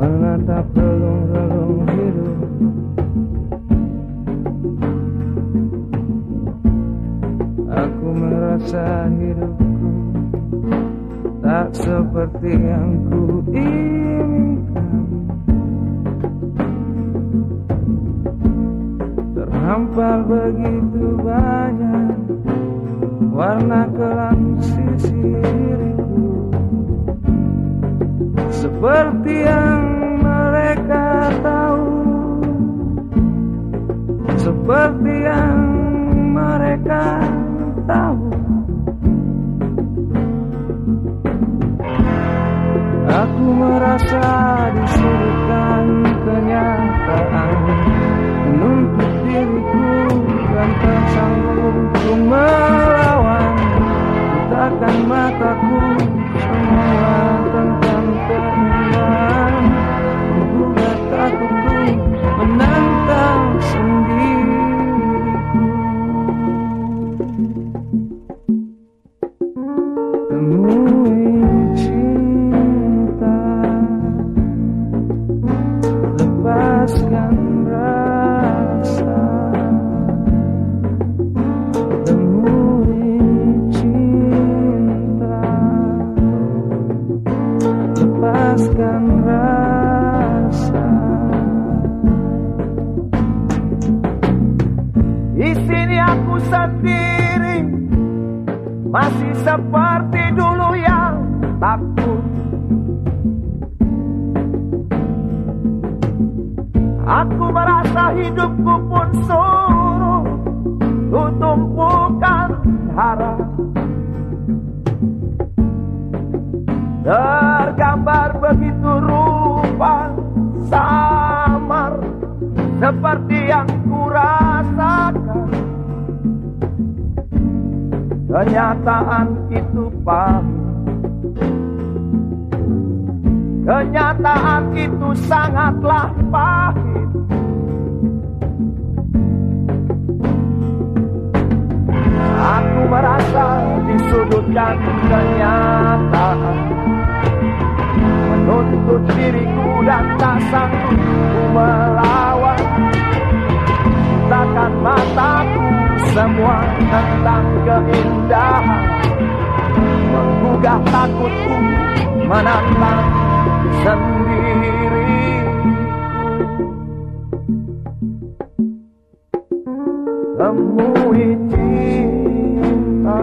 menatap relung-relung biru Aku merasa hidupku tak seperti yang ku inginkan. Terhampar begitu banyak warna kelam sisi diriku Seperti yang Seperti yang mereka tahu. Aku merasa disudutkan kenyataan. Menuntut diriku dan tak sanggup ku melawan. Takkan mataku semua tentang keindahan. Menggugah takutku menantang Lepaskan rasa Di sini aku sendiri masih seperti dulu yang takut. Aku merasa hidupku pun suruh tumpukan harap. Tergambar begitu rupa samar seperti yang kurasakan. Kenyataan itu pahit. Kenyataan itu sangatlah pahit. Aku merasa disudutkan kenyataan Menuntut diriku dan tak sanggup melawan. Takkan mataku semua tentang keindahan. Menggugah takutku menantang sendiri. Temui cinta.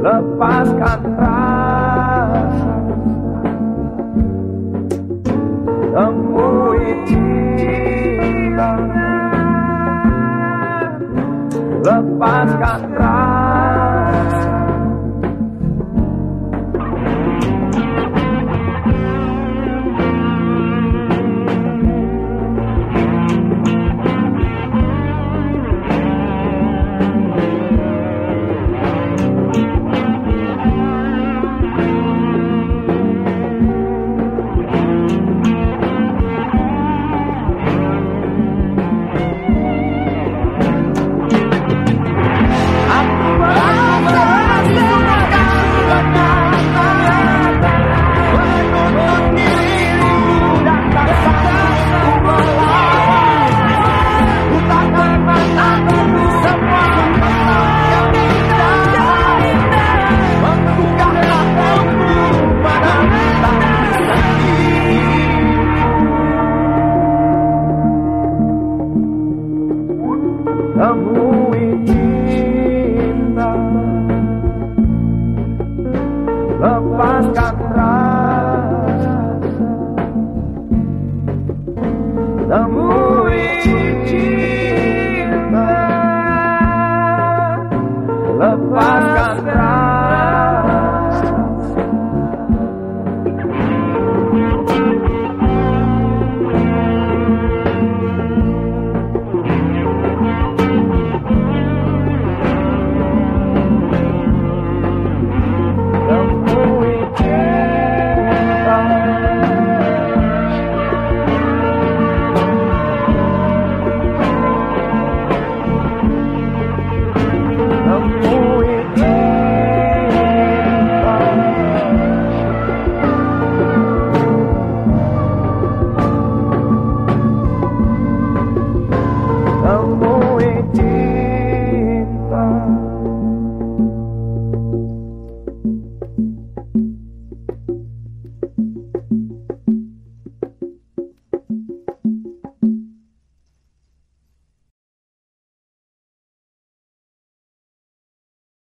Lepaskan rasa Lepaskan rasa Temui cinta Lepaskan